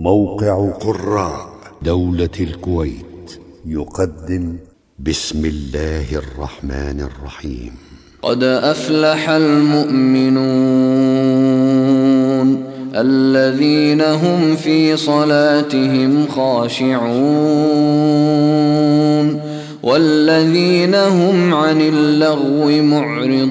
موقع قراء دولة الكويت. يقدم بسم الله الرحمن الرحيم. قد أفلح المؤمنون الذين هم في صلاتهم خاشعون والذين هم عن اللغو معرضون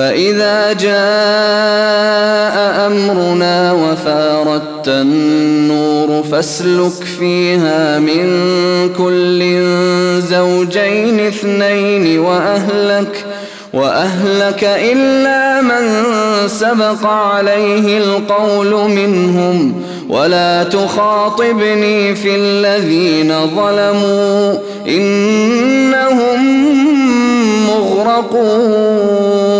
فإذا جاء أمرنا وفاردت النور فاسلك فيها من كل زوجين اثنين وأهلك وأهلك إلا من سبق عليه القول منهم ولا تخاطبني في الذين ظلموا إنهم مغرقون.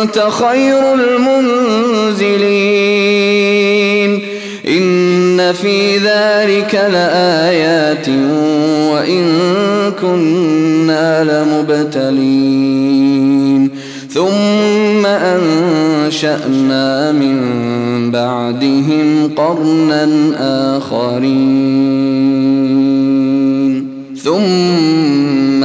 وأنت خير المنزلين. إن في ذلك لآيات وإن كنا لمبتلين. ثم أنشأنا من بعدهم قرنا آخرين. ثم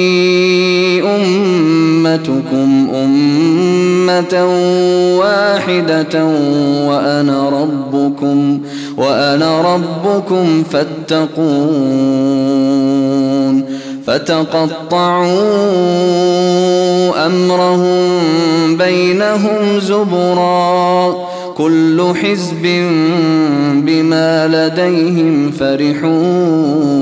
أمتكم أمة واحدة وأنا ربكم وأنا ربكم فاتقون فتقطعوا أمرهم بينهم زبرا كل حزب بما لديهم فرحون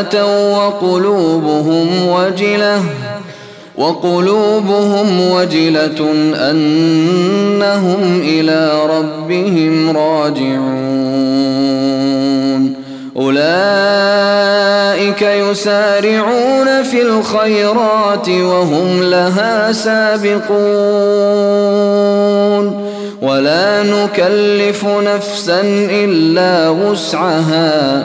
آتوا وقلوبهم وجلة وقلوبهم وجلة أنهم إلى ربهم راجعون. أولئك يسارعون في الخيرات وهم لها سابقون. ولا نكلف نفسا إلا وسعها.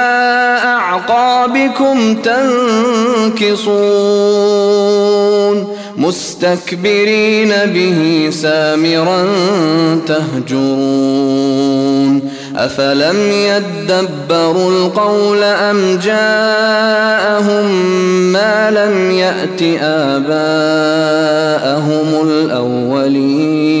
أعقابكم تنكصون مستكبرين به سامرا تهجرون أفلم يدبروا القول أم جاءهم ما لم يأت آباءهم الأولين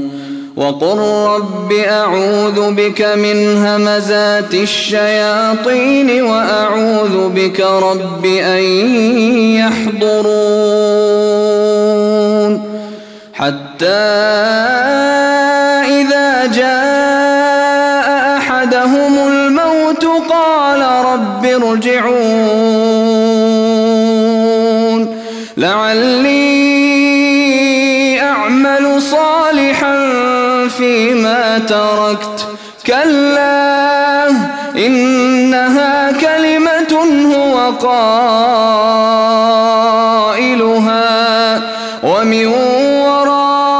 وقل رب أعوذ بك من همزات الشياطين وأعوذ بك رب أن يحضرون حتى إذا جاء أحدهم الموت قال رب ارجعون تركت. كلا إنها كلمة هو قائلها. ومن ورائهم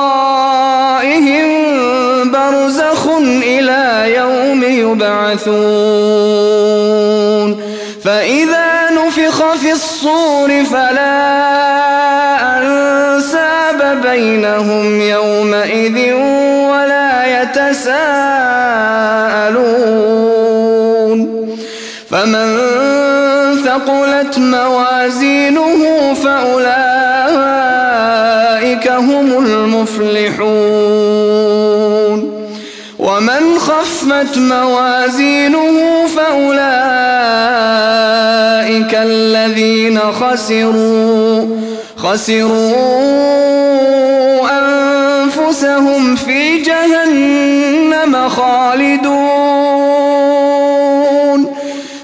برزخ إلى يوم يبعثون. موازينه فأولئك هم المفلحون. ومن خفت موازينه فأولئك الذين خسروا خسروا أنفسهم في جهنم خالدون.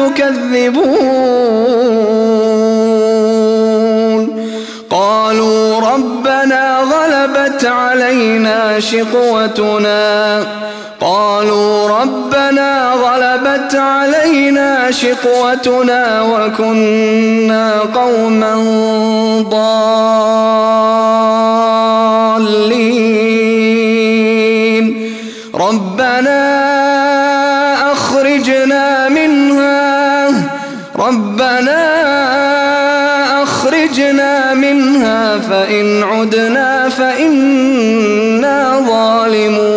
تكذبون. قالوا ربنا غلبت علينا شقوتنا. قالوا ربنا غلبت علينا شقوتنا وكنا قوما ضالين. ربنا ربنا أخرجنا منها فإن عدنا فإنا ظالمون.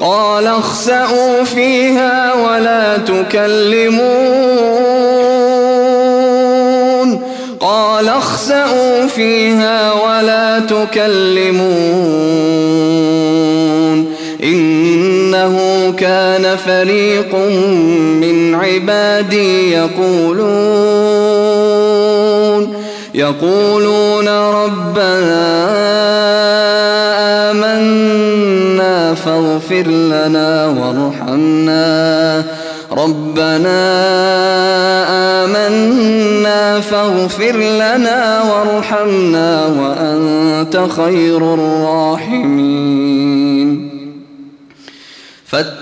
قال اخسأوا فيها ولا تكلمون. قال اخسأوا فيها ولا تكلمون. إنه كان فريق عبادي يقولون يقولون ربنا آمنا فاغفر لنا وارحمنا. ربنا آمنا فاغفر لنا وارحمنا وأنت خير الراحمين.